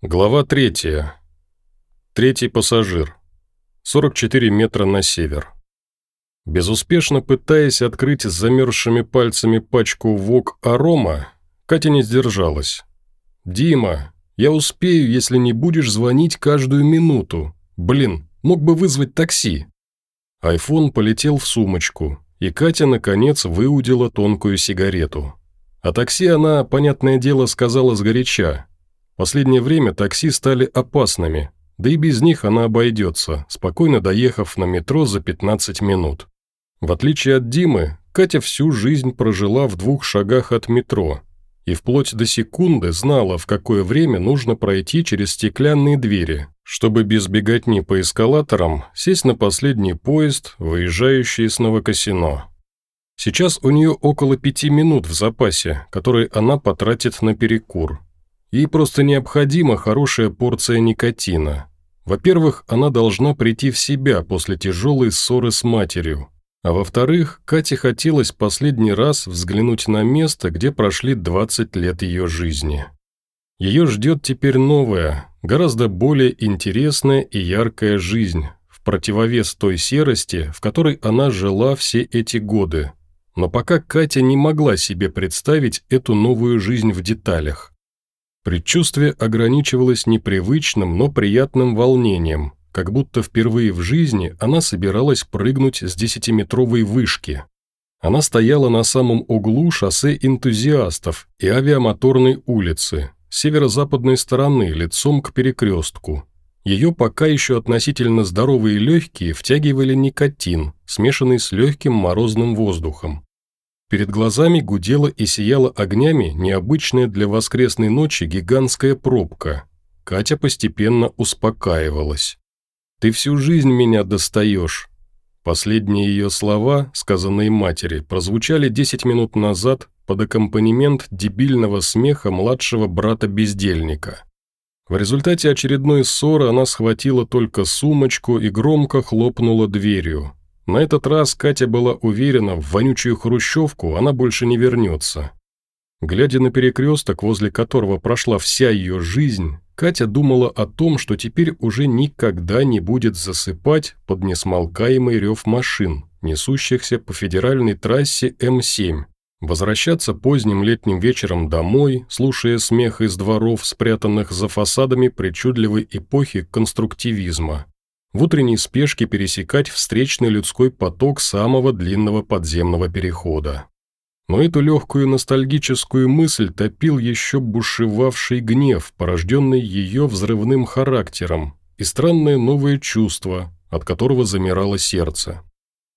Глава третья. Третий пассажир. 44 метра на север. Безуспешно пытаясь открыть с замерзшими пальцами пачку ВОК Арома, Катя не сдержалась. «Дима, я успею, если не будешь звонить каждую минуту. Блин, мог бы вызвать такси». Айфон полетел в сумочку, и Катя, наконец, выудила тонкую сигарету. О такси она, понятное дело, сказала сгоряча, Последнее время такси стали опасными, да и без них она обойдется, спокойно доехав на метро за 15 минут. В отличие от Димы, Катя всю жизнь прожила в двух шагах от метро и вплоть до секунды знала, в какое время нужно пройти через стеклянные двери, чтобы без беготни по эскалаторам сесть на последний поезд, выезжающий из Новокосино. Сейчас у нее около пяти минут в запасе, которые она потратит на перекур – Ей просто необходима хорошая порция никотина. Во-первых, она должна прийти в себя после тяжелой ссоры с матерью. А во-вторых, Кате хотелось последний раз взглянуть на место, где прошли 20 лет ее жизни. Ее ждет теперь новая, гораздо более интересная и яркая жизнь, в противовес той серости, в которой она жила все эти годы. Но пока Катя не могла себе представить эту новую жизнь в деталях. Предчувствие ограничивалось непривычным, но приятным волнением, как будто впервые в жизни она собиралась прыгнуть с десятиметровой вышки. Она стояла на самом углу шоссе энтузиастов и авиамоторной улицы, северо-западной стороны, лицом к перекрестку. Ее пока еще относительно здоровые легкие втягивали никотин, смешанный с легким морозным воздухом. Перед глазами гудела и сияла огнями необычная для воскресной ночи гигантская пробка. Катя постепенно успокаивалась. «Ты всю жизнь меня достаешь». Последние ее слова, сказанные матери, прозвучали 10 минут назад под аккомпанемент дебильного смеха младшего брата-бездельника. В результате очередной ссоры она схватила только сумочку и громко хлопнула дверью, на этот раз Катя была уверена, в вонючую хрущевку она больше не вернется. Глядя на перекресток, возле которого прошла вся ее жизнь, Катя думала о том, что теперь уже никогда не будет засыпать под несмолкаемый рев машин, несущихся по федеральной трассе М7, возвращаться поздним летним вечером домой, слушая смех из дворов, спрятанных за фасадами причудливой эпохи конструктивизма, в утренней спешке пересекать встречный людской поток самого длинного подземного перехода. Но эту легкую ностальгическую мысль топил еще бушевавший гнев, порожденный ее взрывным характером, и странное новое чувство, от которого замирало сердце.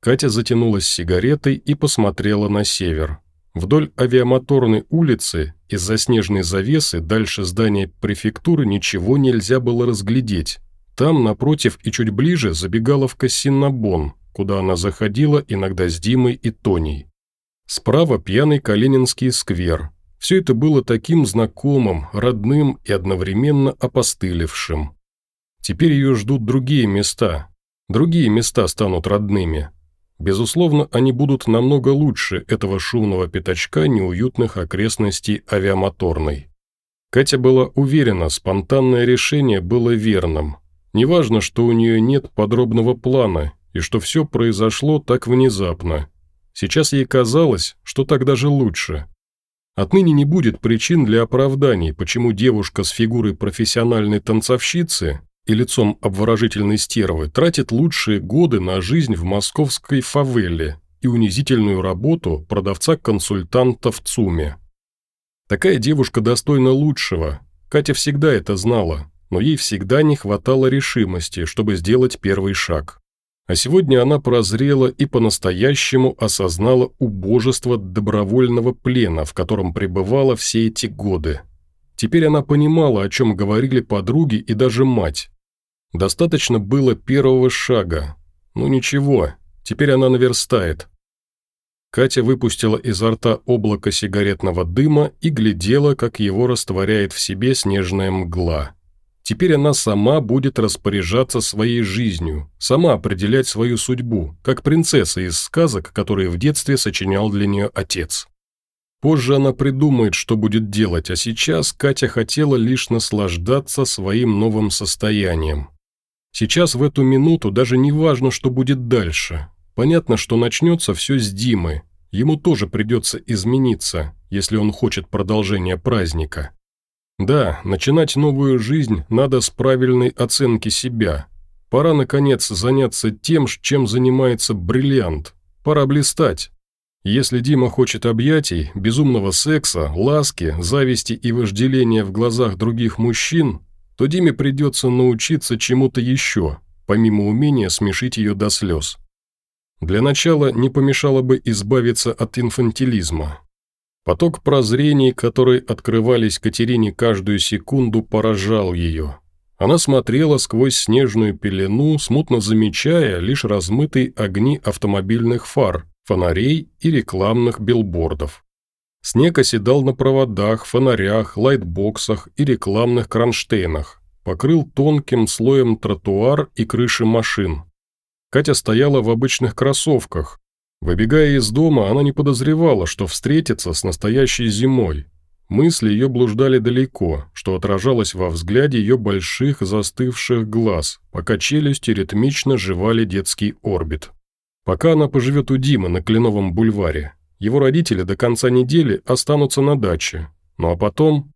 Катя затянулась сигаретой и посмотрела на север. Вдоль авиамоторной улицы из-за снежной завесы дальше здания префектуры ничего нельзя было разглядеть, там, напротив и чуть ближе, забегаловка Синнабон, куда она заходила иногда с Димой и Тоней. Справа пьяный Калининский сквер. Все это было таким знакомым, родным и одновременно опостылевшим. Теперь ее ждут другие места. Другие места станут родными. Безусловно, они будут намного лучше этого шумного пятачка неуютных окрестностей авиамоторной. Катя была уверена, спонтанное решение было верным – Неважно, что у нее нет подробного плана и что все произошло так внезапно. Сейчас ей казалось, что так даже лучше. Отныне не будет причин для оправданий, почему девушка с фигурой профессиональной танцовщицы и лицом обворожительной стервы тратит лучшие годы на жизнь в московской фавеле и унизительную работу продавца-консультанта в ЦУМе. Такая девушка достойна лучшего. Катя всегда это знала, но ей всегда не хватало решимости, чтобы сделать первый шаг. А сегодня она прозрела и по-настоящему осознала убожество добровольного плена, в котором пребывала все эти годы. Теперь она понимала, о чем говорили подруги и даже мать. Достаточно было первого шага. Ну ничего, теперь она наверстает. Катя выпустила изо рта облако сигаретного дыма и глядела, как его растворяет в себе снежная мгла. Теперь она сама будет распоряжаться своей жизнью, сама определять свою судьбу, как принцесса из сказок, которые в детстве сочинял для нее отец. Позже она придумает, что будет делать, а сейчас Катя хотела лишь наслаждаться своим новым состоянием. Сейчас в эту минуту даже не важно, что будет дальше. Понятно, что начнется все с Димы. Ему тоже придется измениться, если он хочет продолжения праздника. Да, начинать новую жизнь надо с правильной оценки себя. Пора, наконец, заняться тем, чем занимается бриллиант. Пора блистать. Если Дима хочет объятий, безумного секса, ласки, зависти и вожделения в глазах других мужчин, то Диме придется научиться чему-то еще, помимо умения смешить ее до слез. Для начала не помешало бы избавиться от инфантилизма. Поток прозрений, которые открывались Катерине каждую секунду, поражал ее. Она смотрела сквозь снежную пелену, смутно замечая лишь размытые огни автомобильных фар, фонарей и рекламных билбордов. Снег оседал на проводах, фонарях, лайтбоксах и рекламных кронштейнах, покрыл тонким слоем тротуар и крыши машин. Катя стояла в обычных кроссовках. Выбегая из дома, она не подозревала, что встретится с настоящей зимой. Мысли ее блуждали далеко, что отражалось во взгляде ее больших застывших глаз, пока челюсти ритмично жевали детский орбит. Пока она поживет у Димы на Кленовом бульваре, его родители до конца недели останутся на даче. Ну а потом...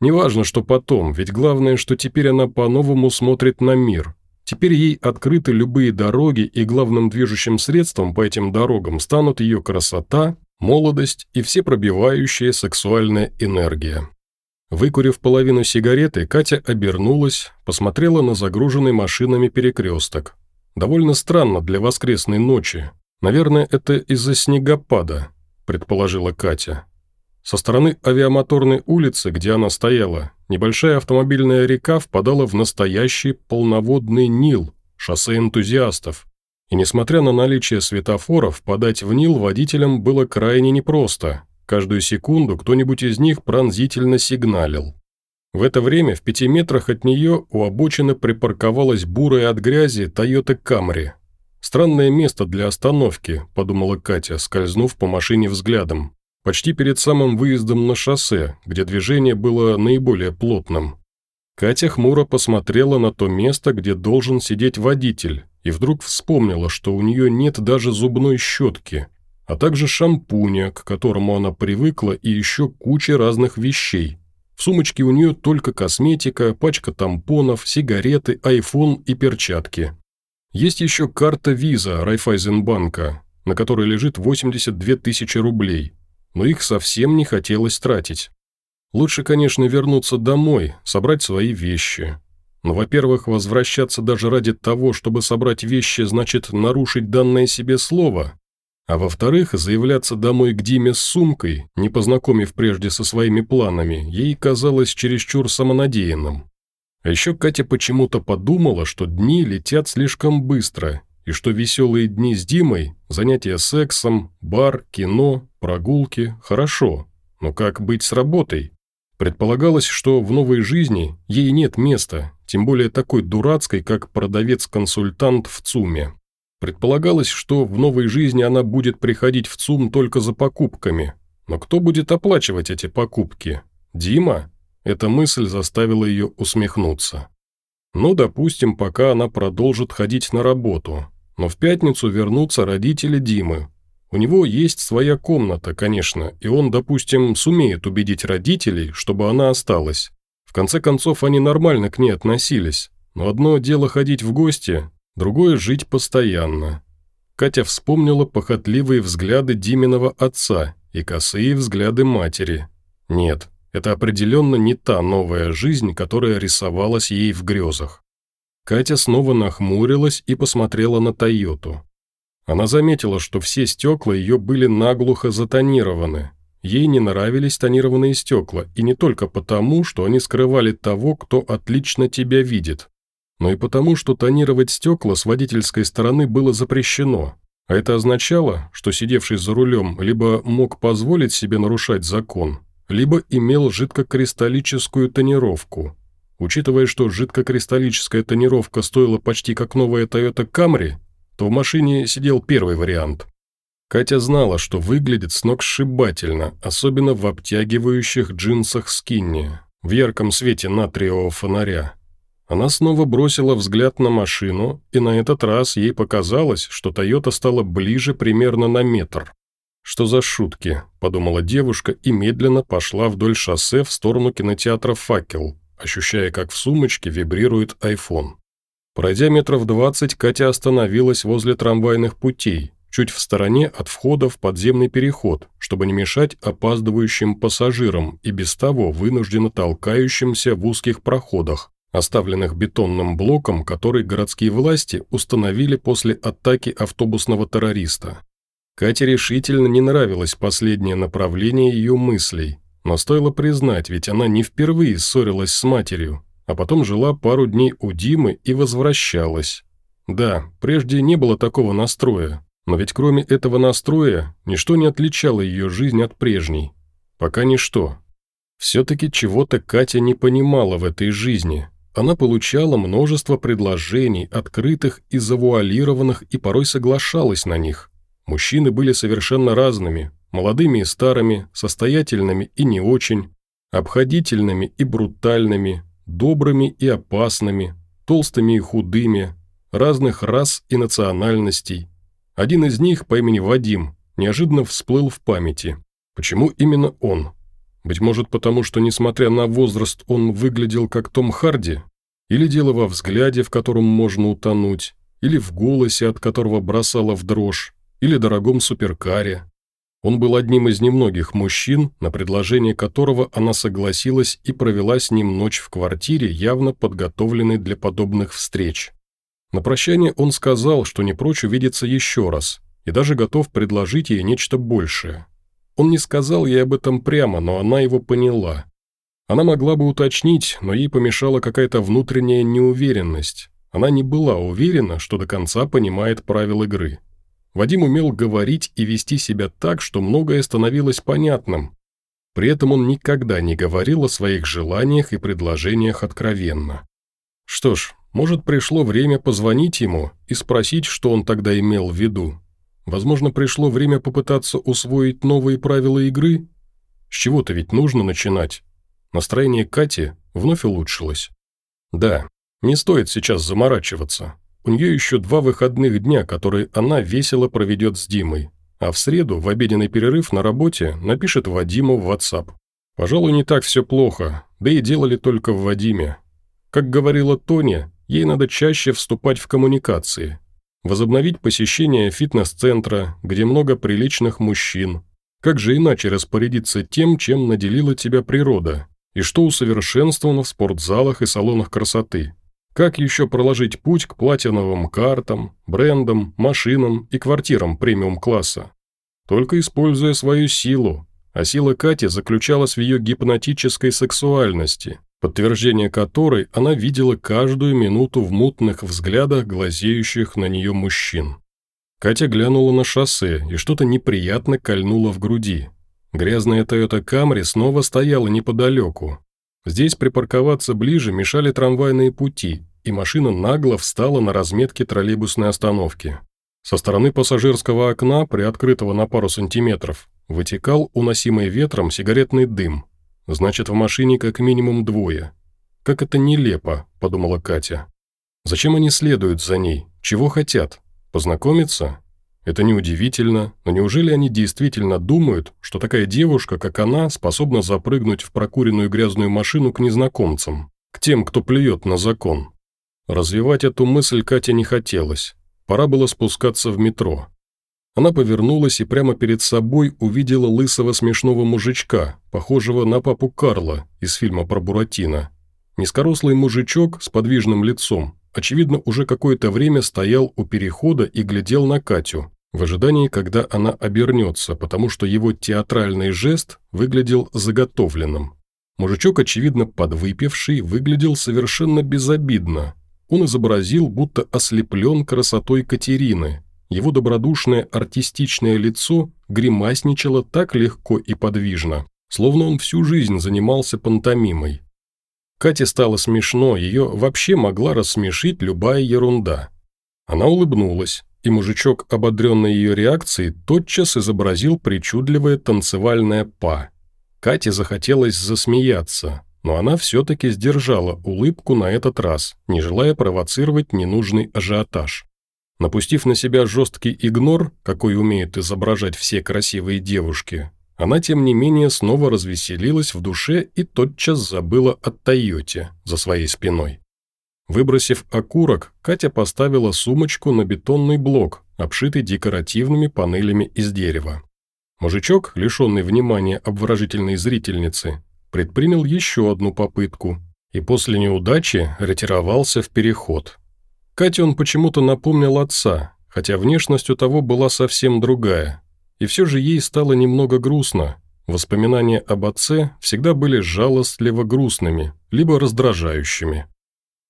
Неважно, что потом, ведь главное, что теперь она по-новому смотрит на мир. Теперь ей открыты любые дороги, и главным движущим средством по этим дорогам станут ее красота, молодость и всепробивающая сексуальная энергия. Выкурив половину сигареты, Катя обернулась, посмотрела на загруженный машинами перекресток. Довольно странно для воскресной ночи. Наверное, это из-за снегопада предположила Катя. Со стороны авиамоторной улицы, где она стояла, небольшая автомобильная река впадала в настоящий полноводный Нил, шоссе энтузиастов. И несмотря на наличие светофоров, подать в Нил водителям было крайне непросто. Каждую секунду кто-нибудь из них пронзительно сигналил. В это время в пяти метрах от нее у обочины припарковалась бурая от грязи Toyota Camry, «Странное место для остановки», – подумала Катя, скользнув по машине взглядом. Почти перед самым выездом на шоссе, где движение было наиболее плотным. Катя хмуро посмотрела на то место, где должен сидеть водитель, и вдруг вспомнила, что у нее нет даже зубной щетки, а также шампуня, к которому она привыкла, и еще куча разных вещей. В сумочке у нее только косметика, пачка тампонов, сигареты, айфон и перчатки. Есть еще карта виза Райфайзенбанка, на которой лежит 82 тысячи рублей, но их совсем не хотелось тратить. Лучше, конечно, вернуться домой, собрать свои вещи. Но, во-первых, возвращаться даже ради того, чтобы собрать вещи, значит нарушить данное себе слово. А во-вторых, заявляться домой к Диме с сумкой, не познакомив прежде со своими планами, ей казалось чересчур самонадеянным. А еще Катя почему-то подумала, что дни летят слишком быстро, и что веселые дни с Димой, занятия сексом, бар, кино, прогулки – хорошо, но как быть с работой? Предполагалось, что в новой жизни ей нет места, тем более такой дурацкой, как продавец-консультант в ЦУМе. Предполагалось, что в новой жизни она будет приходить в ЦУМ только за покупками. Но кто будет оплачивать эти покупки? Дима? Эта мысль заставила ее усмехнуться. Ну, допустим, пока она продолжит ходить на работу. Но в пятницу вернутся родители Димы. У него есть своя комната, конечно, и он, допустим, сумеет убедить родителей, чтобы она осталась. В конце концов, они нормально к ней относились. Но одно дело ходить в гости, другое – жить постоянно. Катя вспомнила похотливые взгляды Диминого отца и косые взгляды матери. Нет, это определенно не та новая жизнь, которая рисовалась ей в грезах. Катя снова нахмурилась и посмотрела на Тойоту. Она заметила, что все стекла ее были наглухо затонированы. Ей не нравились тонированные стекла, и не только потому, что они скрывали того, кто отлично тебя видит, но и потому, что тонировать стекла с водительской стороны было запрещено. А это означало, что сидевший за рулем либо мог позволить себе нарушать закон, либо имел жидкокристаллическую тонировку. Учитывая, что жидкокристаллическая тонировка стоила почти как новая Toyota Camry, то в машине сидел первый вариант. Катя знала, что выглядит сногсшибательно, особенно в обтягивающих джинсах скинни, в ярком свете натриевого фонаря. Она снова бросила взгляд на машину, и на этот раз ей показалось, что «Тойота» стала ближе примерно на метр. «Что за шутки?» – подумала девушка и медленно пошла вдоль шоссе в сторону кинотеатра «Факел», ощущая, как в сумочке вибрирует айфон. Пройдя метров двадцать, Катя остановилась возле трамвайных путей, чуть в стороне от входа в подземный переход, чтобы не мешать опаздывающим пассажирам и без того вынужденно толкающимся в узких проходах, оставленных бетонным блоком, который городские власти установили после атаки автобусного террориста. Кате решительно не нравилось последнее направление ее мыслей, но стоило признать, ведь она не впервые ссорилась с матерью, а потом жила пару дней у Димы и возвращалась. Да, прежде не было такого настроя, но ведь кроме этого настроя, ничто не отличало ее жизнь от прежней. Пока ничто. Все-таки чего-то Катя не понимала в этой жизни. Она получала множество предложений, открытых и завуалированных, и порой соглашалась на них. Мужчины были совершенно разными, молодыми и старыми, состоятельными и не очень, обходительными и брутальными, добрыми и опасными, толстыми и худыми, разных рас и национальностей, один из них по имени Вадим неожиданно всплыл в памяти. Почему именно он? Быть может, потому что, несмотря на возраст, он выглядел как Том Харди? Или дело во взгляде, в котором можно утонуть? Или в голосе, от которого бросало в дрожь? Или дорогом суперкаре? Он был одним из немногих мужчин, на предложение которого она согласилась и провела с ним ночь в квартире, явно подготовленной для подобных встреч. На прощание он сказал, что не прочь увидеться еще раз, и даже готов предложить ей нечто большее. Он не сказал ей об этом прямо, но она его поняла. Она могла бы уточнить, но ей помешала какая-то внутренняя неуверенность. Она не была уверена, что до конца понимает правила игры. Вадим умел говорить и вести себя так, что многое становилось понятным. При этом он никогда не говорил о своих желаниях и предложениях откровенно. Что ж, может, пришло время позвонить ему и спросить, что он тогда имел в виду. Возможно, пришло время попытаться усвоить новые правила игры? С чего-то ведь нужно начинать. Настроение Кати вновь улучшилось. Да, не стоит сейчас заморачиваться. У нее еще два выходных дня, которые она весело проведет с Димой. А в среду, в обеденный перерыв на работе, напишет Вадиму в WhatsApp. Пожалуй, не так все плохо, да и делали только в Вадиме. Как говорила Тоня, Ей надо чаще вступать в коммуникации, возобновить посещение фитнес-центра, где много приличных мужчин. Как же иначе распорядиться тем, чем наделила тебя природа, и что усовершенствовано в спортзалах и салонах красоты? Как еще проложить путь к платиновым картам, брендам, машинам и квартирам премиум-класса? Только используя свою силу, а сила Кати заключалась в ее гипнотической сексуальности, подтверждение которой она видела каждую минуту в мутных взглядах глазеющих на нее мужчин. Катя глянула на шоссе, и что-то неприятно кольнуло в груди. Грязная Toyota Camry снова стояла неподалеку. Здесь припарковаться ближе мешали трамвайные пути, и машина нагло встала на разметке троллейбусной остановки. Со стороны пассажирского окна, приоткрытого на пару сантиметров, вытекал уносимый ветром сигаретный дым – Значит, в машине как минимум двое. Как это нелепо, подумала Катя. Зачем они следуют за ней? Чего хотят? Познакомиться? Это неудивительно, но неужели они действительно думают, что такая девушка, как она, способна запрыгнуть в прокуренную грязную машину к незнакомцам, к тем, кто плюет на закон? Развивать эту мысль Кате не хотелось. Пора было спускаться в метро. Она повернулась и прямо перед собой увидела лысого смешного мужичка, похожего на папу Карла из фильма про Буратино. Низкорослый мужичок с подвижным лицом, очевидно, уже какое-то время стоял у перехода и глядел на Катю, в ожидании, когда она обернется, потому что его театральный жест выглядел заготовленным. Мужичок, очевидно подвыпивший, выглядел совершенно безобидно. Он изобразил, будто ослеплен красотой Катерины, его добродушное артистичное лицо гримасничало так легко и подвижно, словно он всю жизнь занимался пантомимой. Кате стало смешно, ее вообще могла рассмешить любая ерунда. Она улыбнулась, и мужичок, ободренный ее реакцией, тотчас изобразил причудливое танцевальное па. Кате захотелось засмеяться, но она все-таки сдержала улыбку на этот раз, не желая провоцировать ненужный ажиотаж. Напустив на себя жесткий игнор, какой умеют изображать все красивые девушки, она, тем не менее, снова развеселилась в душе и тотчас забыла о Тойоте за своей спиной. Выбросив окурок, Катя поставила сумочку на бетонный блок, обшитый декоративными панелями из дерева. Мужичок, лишенный внимания обворожительной зрительницы, предпринял еще одну попытку и после неудачи ретировался в переход. Кате он почему-то напомнил отца, хотя внешность у того была совсем другая. И все же ей стало немного грустно. Воспоминания об отце всегда были жалостливо грустными, либо раздражающими.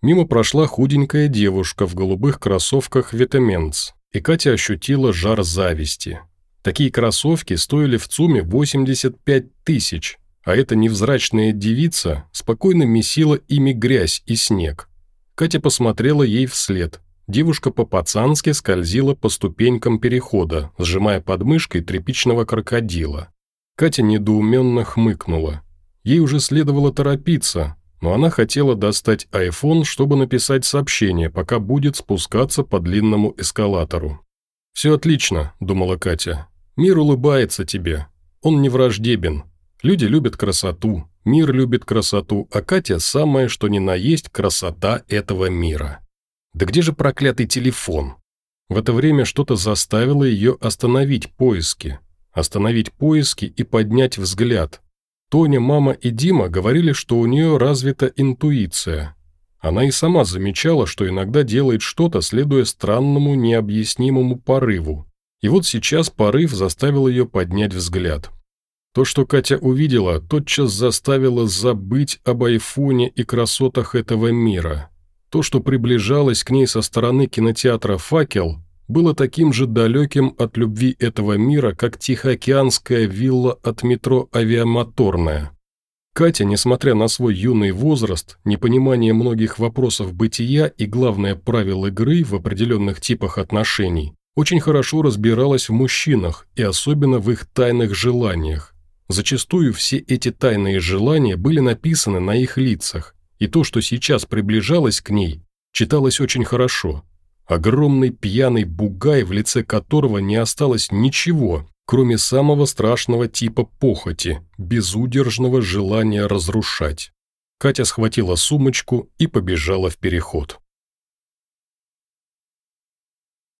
Мимо прошла худенькая девушка в голубых кроссовках «Ветеменц», и Катя ощутила жар зависти. Такие кроссовки стоили в ЦУМе 85 тысяч, а эта невзрачная девица спокойно месила ими грязь и снег. Катя посмотрела ей вслед. Девушка по-пацански скользила по ступенькам перехода, сжимая подмышкой тряпичного крокодила. Катя недоуменно хмыкнула. Ей уже следовало торопиться, но она хотела достать iPhone, чтобы написать сообщение, пока будет спускаться по длинному эскалатору. «Все отлично», – думала Катя. «Мир улыбается тебе. Он не враждебен. Люди любят красоту, мир любит красоту, а Катя самое что ни на есть красота этого мира. Да где же проклятый телефон? В это время что-то заставило ее остановить поиски. Остановить поиски и поднять взгляд. Тоня, мама и Дима говорили, что у нее развита интуиция. Она и сама замечала, что иногда делает что-то, следуя странному, необъяснимому порыву. И вот сейчас порыв заставил ее поднять взгляд. То, что Катя увидела, тотчас заставило забыть об айфоне и красотах этого мира. То, что приближалось к ней со стороны кинотеатра «Факел», было таким же далеким от любви этого мира, как Тихоокеанская вилла от метро «Авиамоторная». Катя, несмотря на свой юный возраст, непонимание многих вопросов бытия и, главное, правил игры в определенных типах отношений, очень хорошо разбиралась в мужчинах и особенно в их тайных желаниях, Зачастую все эти тайные желания были написаны на их лицах, и то, что сейчас приближалось к ней, читалось очень хорошо. Огромный пьяный бугай, в лице которого не осталось ничего, кроме самого страшного типа похоти, безудержного желания разрушать. Катя схватила сумочку и побежала в переход.